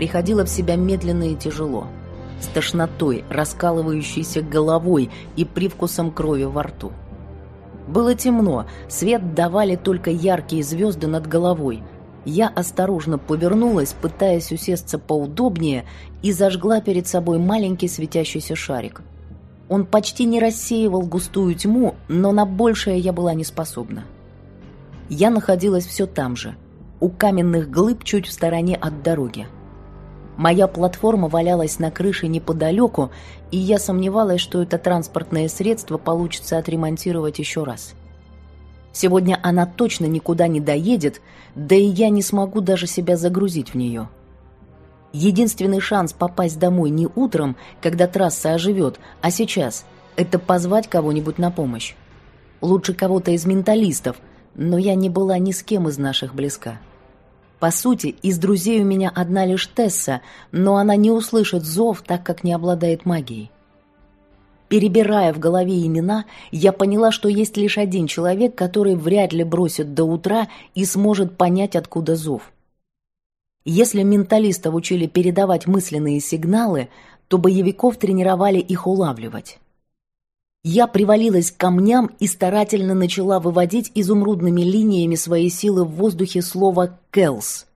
приходила в себя медленно и тяжело, с тошнотой, раскалывающейся головой и привкусом крови во рту. Было темно, свет давали только яркие звезды над головой. Я осторожно повернулась, пытаясь усесться поудобнее, и зажгла перед собой маленький светящийся шарик. Он почти не рассеивал густую тьму, но на большее я была не способна. Я находилась все там же, у каменных глыб чуть в стороне от дороги. Моя платформа валялась на крыше неподалеку, и я сомневалась, что это транспортное средство получится отремонтировать еще раз. Сегодня она точно никуда не доедет, да и я не смогу даже себя загрузить в нее. Единственный шанс попасть домой не утром, когда трасса оживет, а сейчас – это позвать кого-нибудь на помощь. Лучше кого-то из менталистов, но я не была ни с кем из наших близка. По сути, из друзей у меня одна лишь Тесса, но она не услышит зов, так как не обладает магией. Перебирая в голове имена, я поняла, что есть лишь один человек, который вряд ли бросит до утра и сможет понять, откуда зов. Если менталистов учили передавать мысленные сигналы, то боевиков тренировали их улавливать. Я привалилась к камням и старательно начала выводить изумрудными линиями своей силы в воздухе слово «Келс».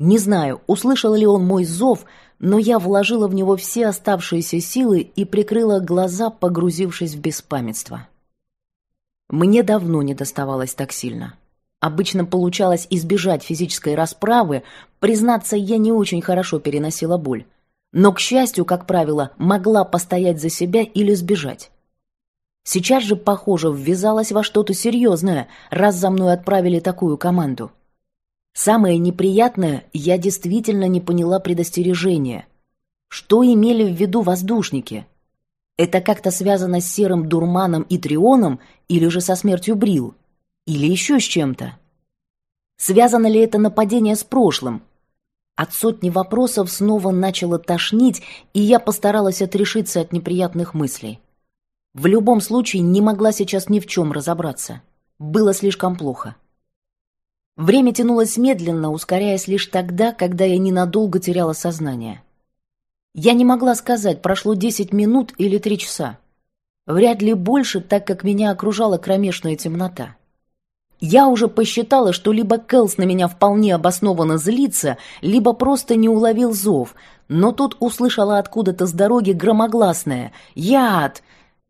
Не знаю, услышал ли он мой зов, но я вложила в него все оставшиеся силы и прикрыла глаза, погрузившись в беспамятство. Мне давно не доставалось так сильно. Обычно получалось избежать физической расправы, признаться, я не очень хорошо переносила боль но, к счастью, как правило, могла постоять за себя или сбежать. Сейчас же, похоже, ввязалась во что-то серьезное, раз за мной отправили такую команду. Самое неприятное, я действительно не поняла предостережения. Что имели в виду воздушники? Это как-то связано с серым дурманом и трионом или же со смертью Брил? Или еще с чем-то? Связано ли это нападение с прошлым, от сотни вопросов снова начало тошнить, и я постаралась отрешиться от неприятных мыслей. В любом случае не могла сейчас ни в чем разобраться. Было слишком плохо. Время тянулось медленно, ускоряясь лишь тогда, когда я ненадолго теряла сознание. Я не могла сказать, прошло десять минут или три часа. Вряд ли больше, так как меня окружала кромешная темнота. Я уже посчитала, что либо Кэлс на меня вполне обоснованно злится, либо просто не уловил зов, но тут услышала откуда-то с дороги громогласное «Яд!»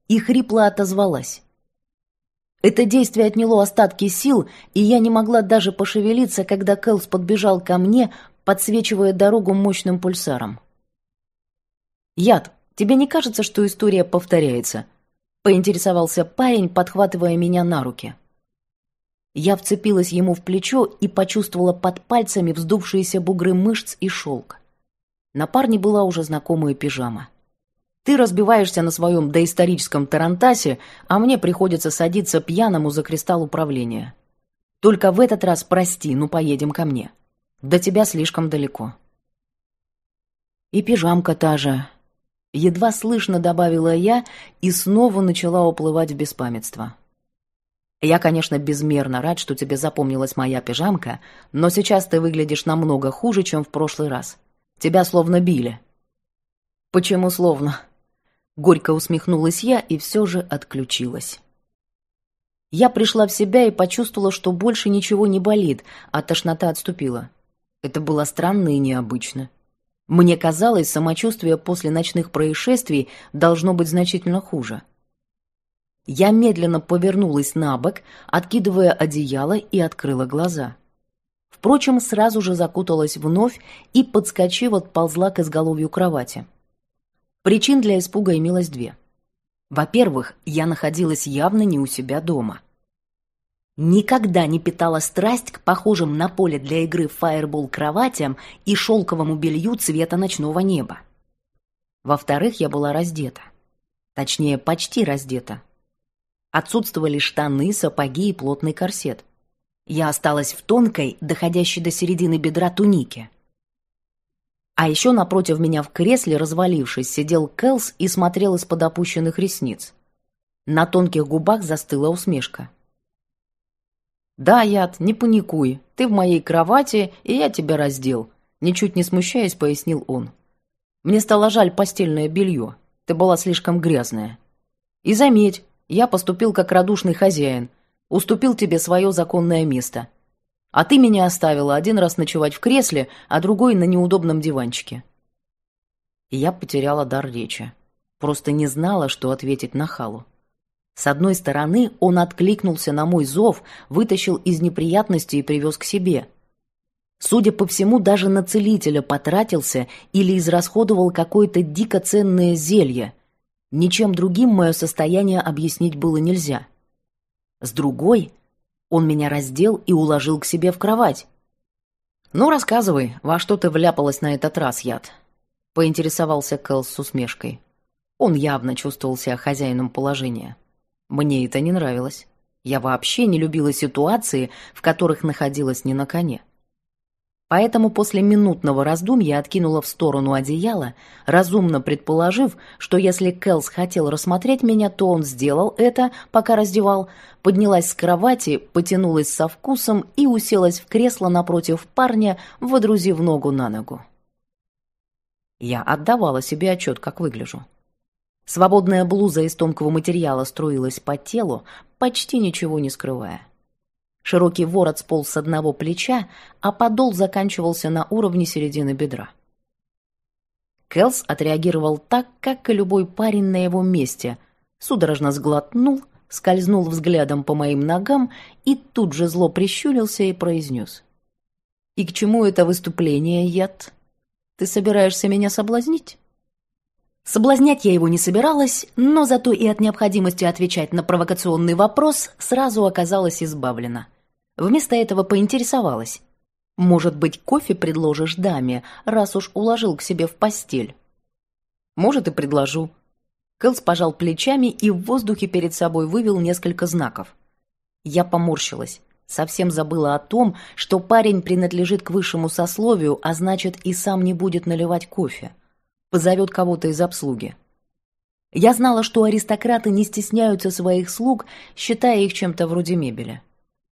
и хрипло отозвалась. Это действие отняло остатки сил, и я не могла даже пошевелиться, когда Кэлс подбежал ко мне, подсвечивая дорогу мощным пульсаром. «Яд, тебе не кажется, что история повторяется?» — поинтересовался парень, подхватывая меня на руки. Я вцепилась ему в плечо и почувствовала под пальцами вздувшиеся бугры мышц и шелк. На парне была уже знакомая пижама. Ты разбиваешься на своем доисторическом тарантасе, а мне приходится садиться пьяному за кристалл управления. Только в этот раз прости, ну поедем ко мне. До тебя слишком далеко. И пижамка та же. Едва слышно добавила я и снова начала уплывать в беспамятство. Я, конечно, безмерно рад, что тебе запомнилась моя пижамка, но сейчас ты выглядишь намного хуже, чем в прошлый раз. Тебя словно били». «Почему словно?» Горько усмехнулась я и все же отключилась. Я пришла в себя и почувствовала, что больше ничего не болит, а тошнота отступила. Это было странно и необычно. Мне казалось, самочувствие после ночных происшествий должно быть значительно хуже. Я медленно повернулась на бок, откидывая одеяло и открыла глаза. Впрочем, сразу же закуталась вновь и, подскочив, отползла к изголовью кровати. Причин для испуга имелось две. Во-первых, я находилась явно не у себя дома. Никогда не питала страсть к похожим на поле для игры фаербол кроватям и шелковому белью цвета ночного неба. Во-вторых, я была раздета. Точнее, почти раздета. Отсутствовали штаны, сапоги и плотный корсет. Я осталась в тонкой, доходящей до середины бедра тунике. А еще напротив меня в кресле, развалившись, сидел Кэлс и смотрел из-под опущенных ресниц. На тонких губах застыла усмешка. «Да, Яд, не паникуй. Ты в моей кровати, и я тебя раздел. Ничуть не смущаясь, пояснил он. «Мне стало жаль постельное белье. Ты была слишком грязная. И заметь, я поступил как радушный хозяин, уступил тебе свое законное место. А ты меня оставила один раз ночевать в кресле, а другой на неудобном диванчике». Я потеряла дар речи. Просто не знала, что ответить на Халу. С одной стороны, он откликнулся на мой зов, вытащил из неприятностей и привез к себе. Судя по всему, даже на целителя потратился или израсходовал какое-то дико ценное зелье. Ничем другим мое состояние объяснить было нельзя. С другой, он меня раздел и уложил к себе в кровать. «Ну, рассказывай, во что ты вляпалась на этот раз, яд?» — поинтересовался Кэл с усмешкой. Он явно чувствовал себя хозяином положения. Мне это не нравилось. Я вообще не любила ситуации, в которых находилась не на коне. Поэтому после минутного раздумья откинула в сторону одеяло, разумно предположив, что если Кэлс хотел рассмотреть меня, то он сделал это, пока раздевал, поднялась с кровати, потянулась со вкусом и уселась в кресло напротив парня, водрузив ногу на ногу. Я отдавала себе отчет, как выгляжу. Свободная блуза из тонкого материала струилась по телу, почти ничего не скрывая. Широкий ворот сполз с одного плеча, а подол заканчивался на уровне середины бедра. Келс отреагировал так, как и любой парень на его месте. Судорожно сглотнул, скользнул взглядом по моим ногам и тут же зло прищурился и произнес. «И к чему это выступление, яд? Ты собираешься меня соблазнить?» Соблазнять я его не собиралась, но зато и от необходимости отвечать на провокационный вопрос сразу оказалась избавлена. Вместо этого поинтересовалась. «Может быть, кофе предложишь даме, раз уж уложил к себе в постель?» «Может, и предложу». Кэлс пожал плечами и в воздухе перед собой вывел несколько знаков. Я поморщилась. Совсем забыла о том, что парень принадлежит к высшему сословию, а значит, и сам не будет наливать кофе позовет кого-то из обслуги. Я знала, что аристократы не стесняются своих слуг, считая их чем-то вроде мебели.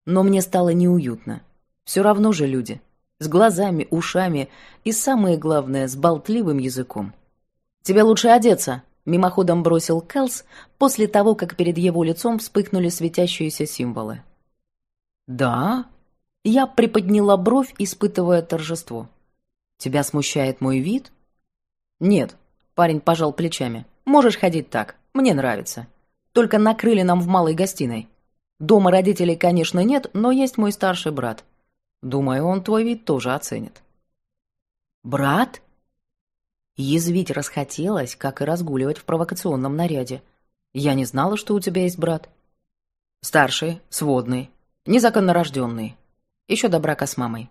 Но мне стало неуютно. Все равно же люди. С глазами, ушами и, самое главное, с болтливым языком. «Тебе лучше одеться», — мимоходом бросил Келс после того, как перед его лицом вспыхнули светящиеся символы. «Да?» Я приподняла бровь, испытывая торжество. «Тебя смущает мой вид?» «Нет», — парень пожал плечами. «Можешь ходить так. Мне нравится. Только накрыли нам в малой гостиной. Дома родителей, конечно, нет, но есть мой старший брат. Думаю, он твой вид тоже оценит». «Брат?» Язвить расхотелось, как и разгуливать в провокационном наряде. «Я не знала, что у тебя есть брат». «Старший, сводный, незаконно рожденный. Еще до брака с мамой.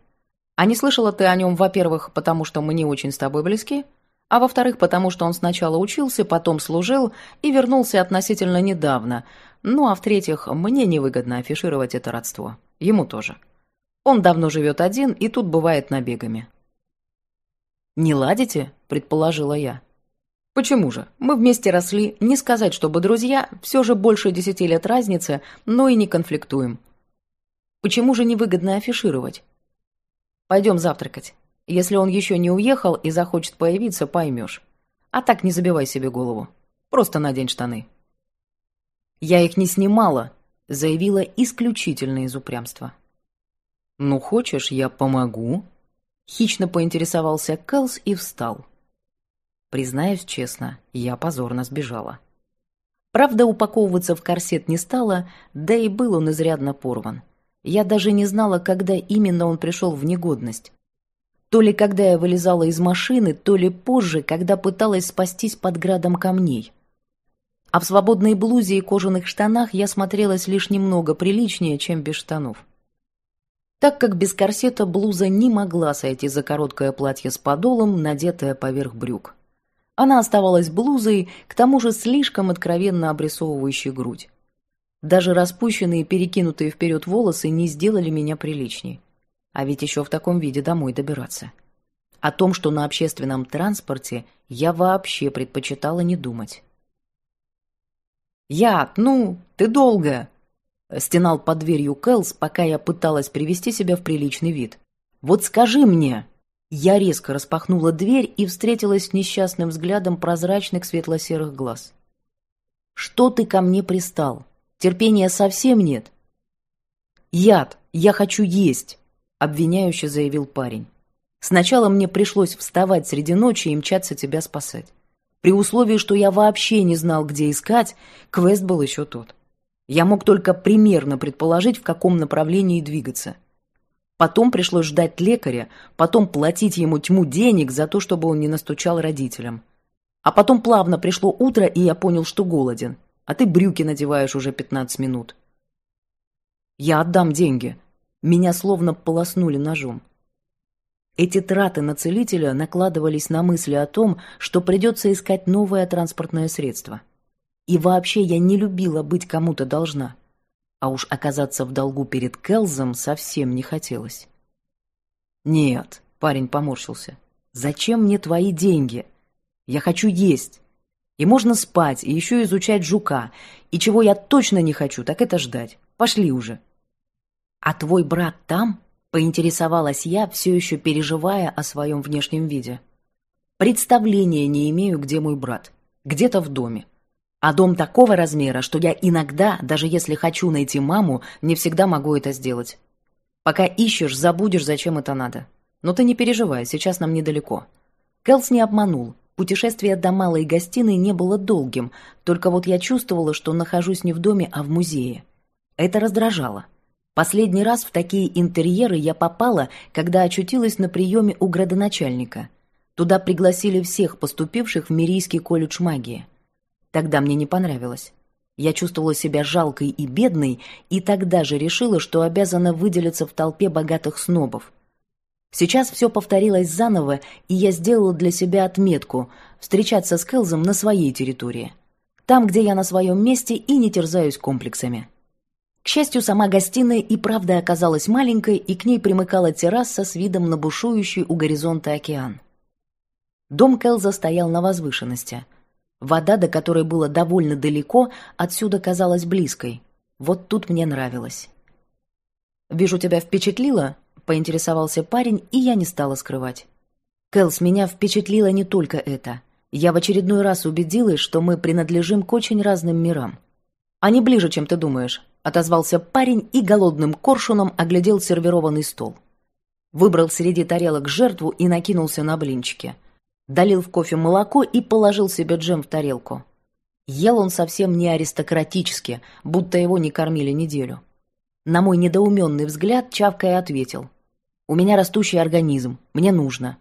А не слышала ты о нем, во-первых, потому что мы не очень с тобой близки, а во-вторых, потому что он сначала учился, потом служил и вернулся относительно недавно. Ну а в-третьих, мне невыгодно афишировать это родство. Ему тоже. Он давно живет один и тут бывает набегами. «Не ладите?» – предположила я. «Почему же? Мы вместе росли, не сказать, чтобы друзья, все же больше десяти лет разницы, но и не конфликтуем. Почему же невыгодно афишировать? Пойдем завтракать». Если он еще не уехал и захочет появиться, поймешь. А так не забивай себе голову. Просто надень штаны». «Я их не снимала», — заявила исключительно из упрямства. «Ну, хочешь, я помогу?» Хищно поинтересовался Кэлс и встал. Признаюсь честно, я позорно сбежала. Правда, упаковываться в корсет не стала, да и был он изрядно порван. Я даже не знала, когда именно он пришел в негодность. То ли когда я вылезала из машины, то ли позже, когда пыталась спастись под градом камней. А в свободной блузе и кожаных штанах я смотрелась лишь немного приличнее, чем без штанов. Так как без корсета блуза не могла сойти за короткое платье с подолом, надетое поверх брюк. Она оставалась блузой, к тому же слишком откровенно обрисовывающей грудь. Даже распущенные перекинутые вперед волосы не сделали меня приличней. А ведь еще в таком виде домой добираться. О том, что на общественном транспорте, я вообще предпочитала не думать. «Я, ну, ты долго!» Стенал под дверью Кэлс, пока я пыталась привести себя в приличный вид. «Вот скажи мне!» Я резко распахнула дверь и встретилась с несчастным взглядом прозрачных светло-серых глаз. «Что ты ко мне пристал? Терпения совсем нет?» «Яд! Я хочу есть!» — обвиняюще заявил парень. «Сначала мне пришлось вставать среди ночи и мчаться тебя спасать. При условии, что я вообще не знал, где искать, квест был еще тот. Я мог только примерно предположить, в каком направлении двигаться. Потом пришлось ждать лекаря, потом платить ему тьму денег за то, чтобы он не настучал родителям. А потом плавно пришло утро, и я понял, что голоден. А ты брюки надеваешь уже 15 минут. Я отдам деньги. Меня словно полоснули ножом. Эти траты на целителя накладывались на мысли о том, что придется искать новое транспортное средство. И вообще я не любила быть кому-то должна. А уж оказаться в долгу перед Келзом совсем не хотелось. «Нет», — парень поморщился, — «зачем мне твои деньги? Я хочу есть. И можно спать, и еще изучать жука. И чего я точно не хочу, так это ждать. Пошли уже». «А твой брат там?» — поинтересовалась я, все еще переживая о своем внешнем виде. «Представления не имею, где мой брат. Где-то в доме. А дом такого размера, что я иногда, даже если хочу найти маму, не всегда могу это сделать. Пока ищешь, забудешь, зачем это надо. Но ты не переживай, сейчас нам недалеко». Кэлс не обманул. Путешествие до малой гостиной не было долгим, только вот я чувствовала, что нахожусь не в доме, а в музее. Это раздражало. Последний раз в такие интерьеры я попала, когда очутилась на приеме у градоначальника. Туда пригласили всех поступивших в Мирийский колледж магии. Тогда мне не понравилось. Я чувствовала себя жалкой и бедной, и тогда же решила, что обязана выделиться в толпе богатых снобов. Сейчас все повторилось заново, и я сделала для себя отметку – встречаться с Келзом на своей территории. Там, где я на своем месте и не терзаюсь комплексами. К счастью, сама гостиная и правда оказалась маленькой, и к ней примыкала терраса с видом на бушующий у горизонта океан. Дом Келза стоял на возвышенности. Вода, до которой было довольно далеко, отсюда казалась близкой. Вот тут мне нравилось. «Вижу, тебя впечатлило?» — поинтересовался парень, и я не стала скрывать. «Кэлс, меня впечатлило не только это. Я в очередной раз убедилась, что мы принадлежим к очень разным мирам. Они ближе, чем ты думаешь отозвался парень и голодным коршуном оглядел сервированный стол. Выбрал среди тарелок жертву и накинулся на блинчики. Долил в кофе молоко и положил себе джем в тарелку. Ел он совсем не аристократически, будто его не кормили неделю. На мой недоуменный взгляд чавкая ответил. «У меня растущий организм, мне нужно».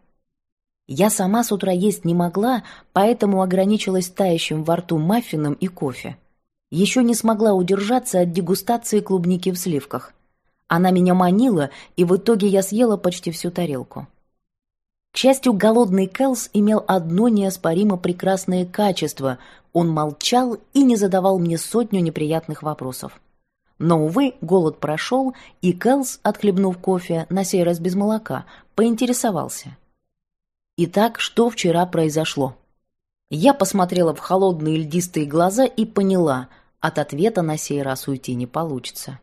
Я сама с утра есть не могла, поэтому ограничилась тающим во рту маффином и кофе еще не смогла удержаться от дегустации клубники в сливках. Она меня манила, и в итоге я съела почти всю тарелку. К счастью, голодный Кэлс имел одно неоспоримо прекрасное качество – он молчал и не задавал мне сотню неприятных вопросов. Но, увы, голод прошел, и Кэлс, отхлебнув кофе, на сей раз без молока, поинтересовался. «Итак, что вчера произошло?» Я посмотрела в холодные льдистые глаза и поняла, от ответа на сей раз уйти не получится.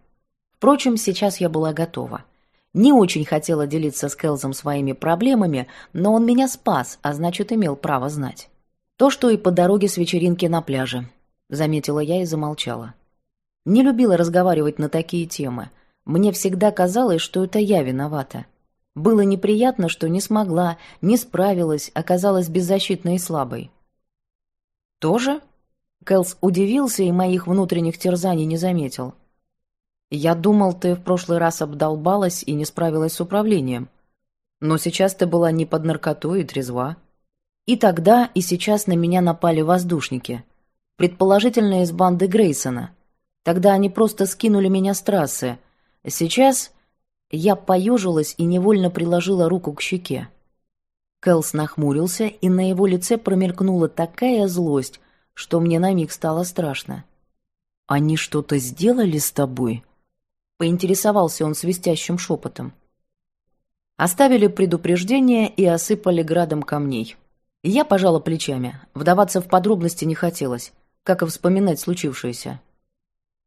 Впрочем, сейчас я была готова. Не очень хотела делиться с Келзом своими проблемами, но он меня спас, а значит, имел право знать. То, что и по дороге с вечеринки на пляже, заметила я и замолчала. Не любила разговаривать на такие темы. Мне всегда казалось, что это я виновата. Было неприятно, что не смогла, не справилась, оказалась беззащитной и слабой. «Тоже?» Кэлс удивился и моих внутренних терзаний не заметил. «Я думал, ты в прошлый раз обдолбалась и не справилась с управлением. Но сейчас ты была не под наркотой и трезва. И тогда, и сейчас на меня напали воздушники. Предположительно, из банды Грейсона. Тогда они просто скинули меня с трассы. Сейчас я поежилась и невольно приложила руку к щеке. Кэлс нахмурился, и на его лице промелькнула такая злость, что мне на миг стало страшно. «Они что-то сделали с тобой?» Поинтересовался он свистящим шепотом. Оставили предупреждение и осыпали градом камней. Я пожала плечами. Вдаваться в подробности не хотелось, как и вспоминать случившееся.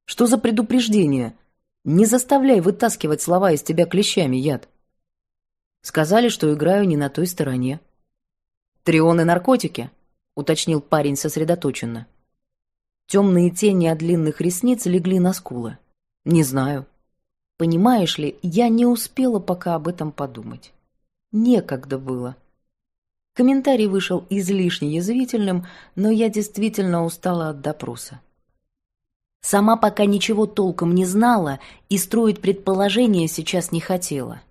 «Что за предупреждение? Не заставляй вытаскивать слова из тебя клещами, яд!» Сказали, что играю не на той стороне. «Трионы наркотики», — уточнил парень сосредоточенно. Темные тени от длинных ресниц легли на скулы. «Не знаю». Понимаешь ли, я не успела пока об этом подумать. Некогда было. Комментарий вышел излишне язвительным, но я действительно устала от допроса. Сама пока ничего толком не знала и строить предположения сейчас не хотела.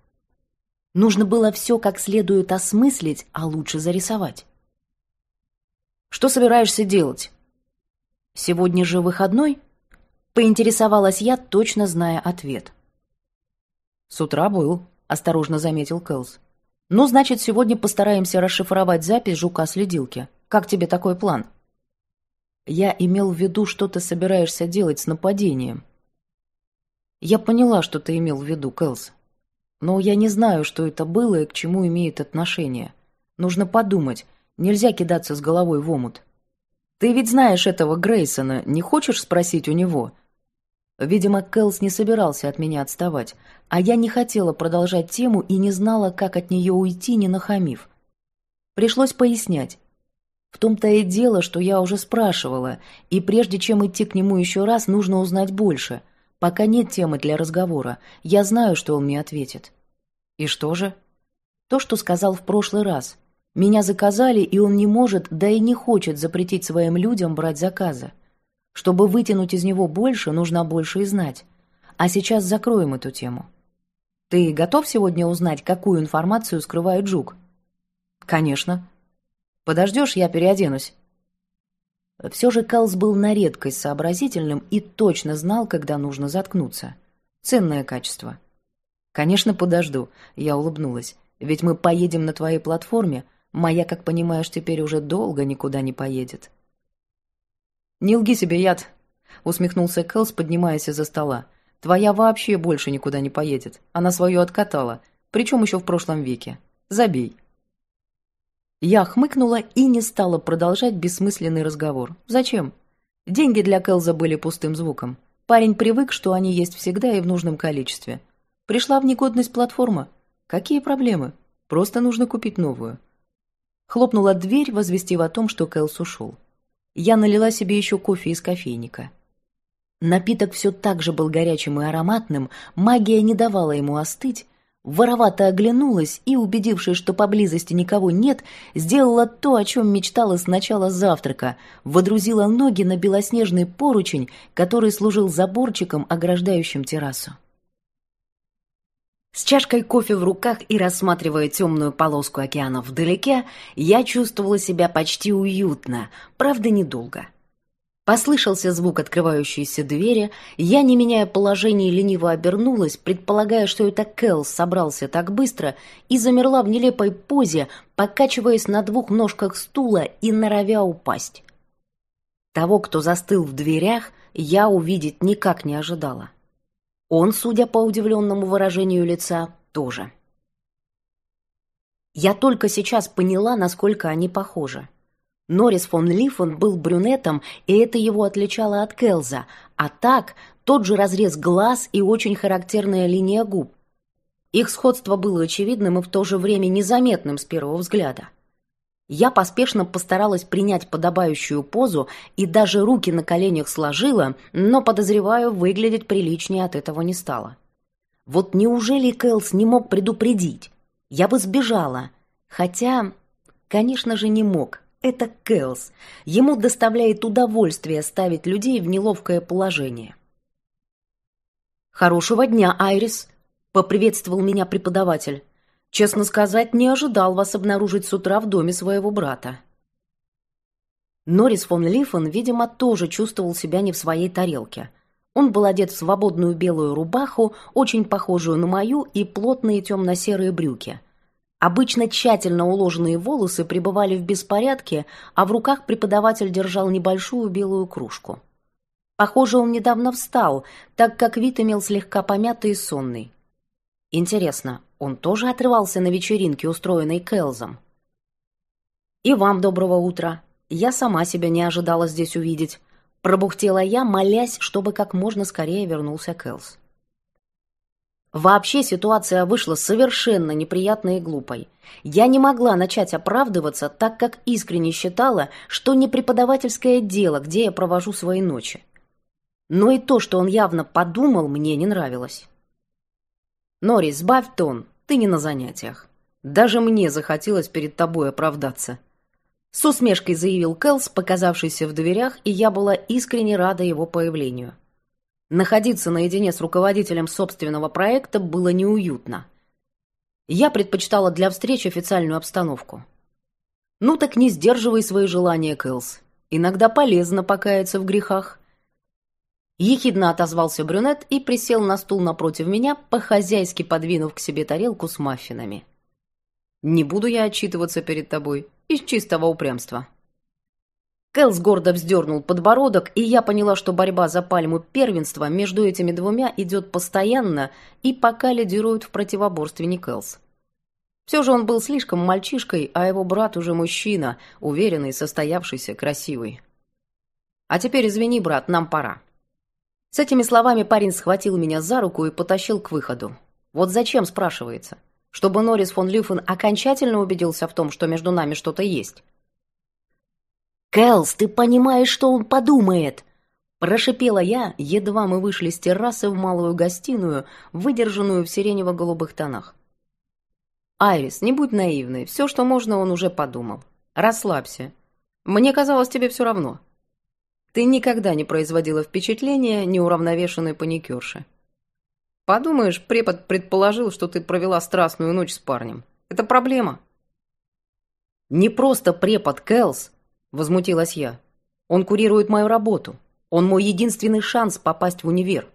Нужно было все как следует осмыслить, а лучше зарисовать. «Что собираешься делать?» «Сегодня же выходной?» — поинтересовалась я, точно зная ответ. «С утра был», — осторожно заметил Кэлс. «Ну, значит, сегодня постараемся расшифровать запись жука-следилки. Как тебе такой план?» «Я имел в виду, что ты собираешься делать с нападением». «Я поняла, что ты имел в виду, Кэлс. Но я не знаю, что это было и к чему имеет отношение. Нужно подумать. Нельзя кидаться с головой в омут. Ты ведь знаешь этого Грейсона, не хочешь спросить у него?» Видимо, Кэлс не собирался от меня отставать, а я не хотела продолжать тему и не знала, как от нее уйти, не нахамив. Пришлось пояснять. В том-то и дело, что я уже спрашивала, и прежде чем идти к нему еще раз, нужно узнать больше. Пока нет темы для разговора, я знаю, что он мне ответит. И что же? То, что сказал в прошлый раз. Меня заказали, и он не может, да и не хочет запретить своим людям брать заказы. Чтобы вытянуть из него больше, нужно больше и знать. А сейчас закроем эту тему. Ты готов сегодня узнать, какую информацию скрывает Жук? Конечно. Подождешь, я переоденусь. Все же Калс был на редкость сообразительным и точно знал, когда нужно заткнуться. Ценное качество. Конечно, подожду, я улыбнулась. Ведь мы поедем на твоей платформе, моя, как понимаешь, теперь уже долго никуда не поедет. «Не лги себе, яд!» — усмехнулся Кэлс, поднимаясь из-за стола. «Твоя вообще больше никуда не поедет. Она свою откатала, причем еще в прошлом веке. Забей». Я хмыкнула и не стала продолжать бессмысленный разговор. Зачем? Деньги для Кэлза были пустым звуком. Парень привык, что они есть всегда и в нужном количестве. Пришла в негодность платформа. Какие проблемы? Просто нужно купить новую. Хлопнула дверь, возвестив о том, что Кэлс ушел. Я налила себе еще кофе из кофейника. Напиток все так же был горячим и ароматным, магия не давала ему остыть. Воровато оглянулась и, убедившись, что поблизости никого нет, сделала то, о чем мечтала с начала завтрака, водрузила ноги на белоснежный поручень, который служил заборчиком, ограждающим террасу. С чашкой кофе в руках и рассматривая темную полоску океана вдалеке, я чувствовала себя почти уютно, правда, недолго. Послышался звук открывающейся двери, я, не меняя положение, лениво обернулась, предполагая, что это Кэл собрался так быстро, и замерла в нелепой позе, покачиваясь на двух ножках стула и норовя упасть. Того, кто застыл в дверях, я увидеть никак не ожидала. Он, судя по удивленному выражению лица, тоже. Я только сейчас поняла, насколько они похожи. Норрис фон Лифон был брюнетом, и это его отличало от Келза, а так тот же разрез глаз и очень характерная линия губ. Их сходство было очевидным и в то же время незаметным с первого взгляда. Я поспешно постаралась принять подобающую позу и даже руки на коленях сложила, но, подозреваю, выглядеть приличнее от этого не стало. Вот неужели Кэлс не мог предупредить? Я бы сбежала. Хотя, конечно же, не мог. Это Кэлс. Ему доставляет удовольствие ставить людей в неловкое положение. «Хорошего дня, Айрис!» — поприветствовал меня преподаватель. Честно сказать, не ожидал вас обнаружить с утра в доме своего брата. Норрис фон Лифен, видимо, тоже чувствовал себя не в своей тарелке. Он был одет в свободную белую рубаху, очень похожую на мою, и плотные темно-серые брюки. Обычно тщательно уложенные волосы пребывали в беспорядке, а в руках преподаватель держал небольшую белую кружку. Похоже, он недавно встал, так как вид имел слегка помятый и сонный. Интересно, он тоже отрывался на вечеринке, устроенной Келзом? «И вам доброго утра. Я сама себя не ожидала здесь увидеть», пробухтела я, молясь, чтобы как можно скорее вернулся Келс. Вообще ситуация вышла совершенно неприятной и глупой. Я не могла начать оправдываться, так как искренне считала, что не преподавательское дело, где я провожу свои ночи. Но и то, что он явно подумал, мне не нравилось. «Норрис, сбавь тон, ты не на занятиях. Даже мне захотелось перед тобой оправдаться». С усмешкой заявил Кэлс, показавшийся в дверях, и я была искренне рада его появлению. Находиться наедине с руководителем собственного проекта было неуютно. Я предпочитала для встреч официальную обстановку. Ну так не сдерживай свои желания, Кэлс. Иногда полезно покаяться в грехах. Ехидно отозвался брюнет и присел на стул напротив меня, по-хозяйски подвинув к себе тарелку с маффинами. «Не буду я отчитываться перед тобой из чистого упрямства. Кэлс гордо вздернул подбородок, и я поняла, что борьба за пальму первенства между этими двумя идет постоянно и пока лидирует в противоборстве не Кэлс. Все же он был слишком мальчишкой, а его брат уже мужчина, уверенный, состоявшийся, красивый. «А теперь извини, брат, нам пора». С этими словами парень схватил меня за руку и потащил к выходу. Вот зачем, спрашивается? Чтобы Норрис фон Люфен окончательно убедился в том, что между нами что-то есть. «Кэлс, ты понимаешь, что он подумает?» Прошипела я, едва мы вышли с террасы в малую гостиную, выдержанную в сиренево-голубых тонах. «Айрис, не будь наивной. Все, что можно, он уже подумал. Расслабься. Мне казалось, тебе все равно. Ты никогда не производила впечатления неуравновешенной паникерши. Подумаешь, препод предположил, что ты провела страстную ночь с парнем. Это проблема». «Не просто препод, Кэлс. Возмутилась я. Он курирует мою работу. Он мой единственный шанс попасть в универ.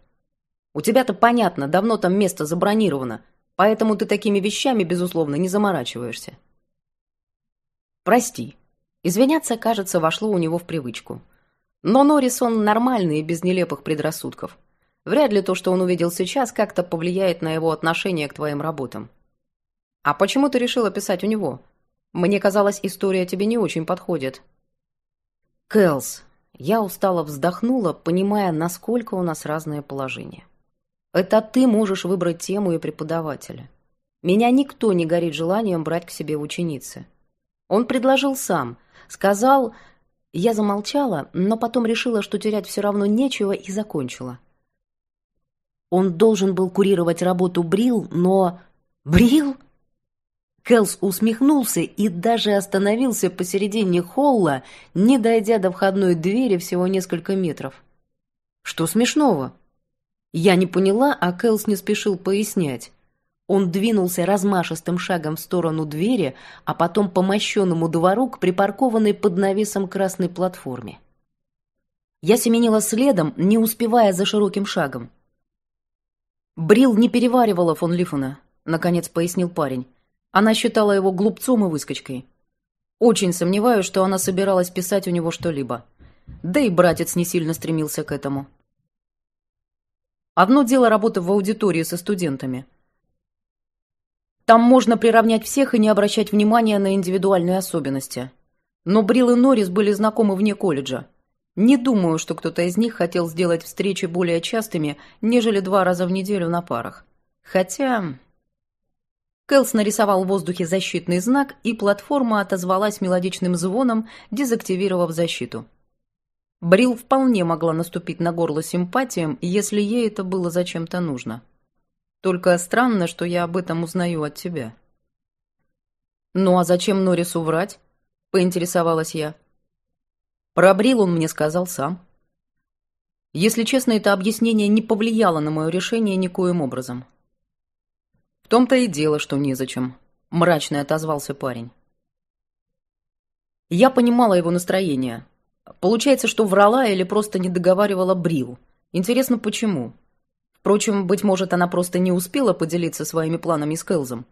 У тебя-то понятно, давно там место забронировано, поэтому ты такими вещами, безусловно, не заморачиваешься. Прости. Извиняться, кажется, вошло у него в привычку. Но Норрис он нормальный и без нелепых предрассудков. Вряд ли то, что он увидел сейчас, как-то повлияет на его отношение к твоим работам. А почему ты решила писать у него? Мне казалось, история тебе не очень подходит. Кэлс, я устало вздохнула, понимая, насколько у нас разное положение. Это ты можешь выбрать тему и преподавателя. Меня никто не горит желанием брать к себе ученицы. Он предложил сам, сказал... Я замолчала, но потом решила, что терять все равно нечего, и закончила. Он должен был курировать работу Брил, но... Брил? Кэлс усмехнулся и даже остановился посередине холла, не дойдя до входной двери всего несколько метров. «Что смешного?» Я не поняла, а Кэлс не спешил пояснять. Он двинулся размашистым шагом в сторону двери, а потом по мощенному двору к припаркованной под навесом красной платформе. Я семенила следом, не успевая за широким шагом. «Брил не переваривала фон Лифена», — наконец пояснил парень. Она считала его глупцом и выскочкой. Очень сомневаюсь, что она собиралась писать у него что-либо. Да и братец не сильно стремился к этому. Одно дело работа в аудитории со студентами. Там можно приравнять всех и не обращать внимания на индивидуальные особенности. Но Брил и Норрис были знакомы вне колледжа. Не думаю, что кто-то из них хотел сделать встречи более частыми, нежели два раза в неделю на парах. Хотя... Кэлс нарисовал в воздухе защитный знак, и платформа отозвалась мелодичным звоном, дезактивировав защиту. Брил вполне могла наступить на горло симпатиям, если ей это было зачем-то нужно. Только странно, что я об этом узнаю от тебя. «Ну а зачем Норрису врать?» — поинтересовалась я. Про Брил он мне сказал сам. Если честно, это объяснение не повлияло на мое решение никоим образом том-то и дело, что незачем», — мрачно отозвался парень. Я понимала его настроение. Получается, что врала или просто не договаривала Брил. Интересно, почему? Впрочем, быть может, она просто не успела поделиться своими планами с Кэлзом.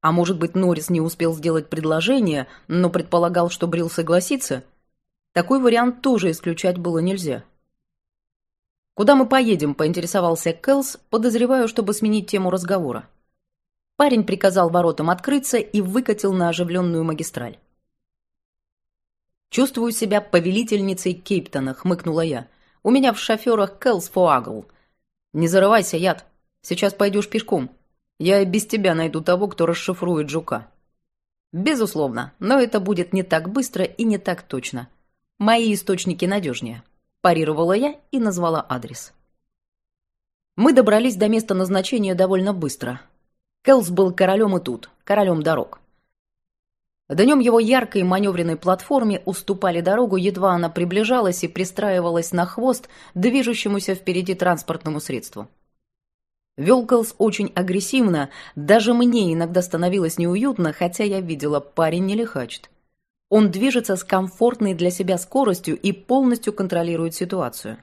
А может быть, Норрис не успел сделать предложение, но предполагал, что Брил согласится? Такой вариант тоже исключать было нельзя. «Куда мы поедем?» – поинтересовался Кэлс, подозреваю, чтобы сменить тему разговора. Парень приказал воротам открыться и выкатил на оживленную магистраль. «Чувствую себя повелительницей Кейптона», — хмыкнула я. «У меня в шоферах Кэлс Фоагл. Не зарывайся, яд. Сейчас пойдешь пешком. Я и без тебя найду того, кто расшифрует жука». «Безусловно, но это будет не так быстро и не так точно. Мои источники надежнее», – парировала я и назвала адрес. Мы добрались до места назначения довольно быстро. Келс был королем и тут, королем дорог. Днем его яркой маневренной платформе уступали дорогу, едва она приближалась и пристраивалась на хвост движущемуся впереди транспортному средству. Вел Келс очень агрессивно, даже мне иногда становилось неуютно, хотя я видела, парень не лихачит. Он движется с комфортной для себя скоростью и полностью контролирует ситуацию.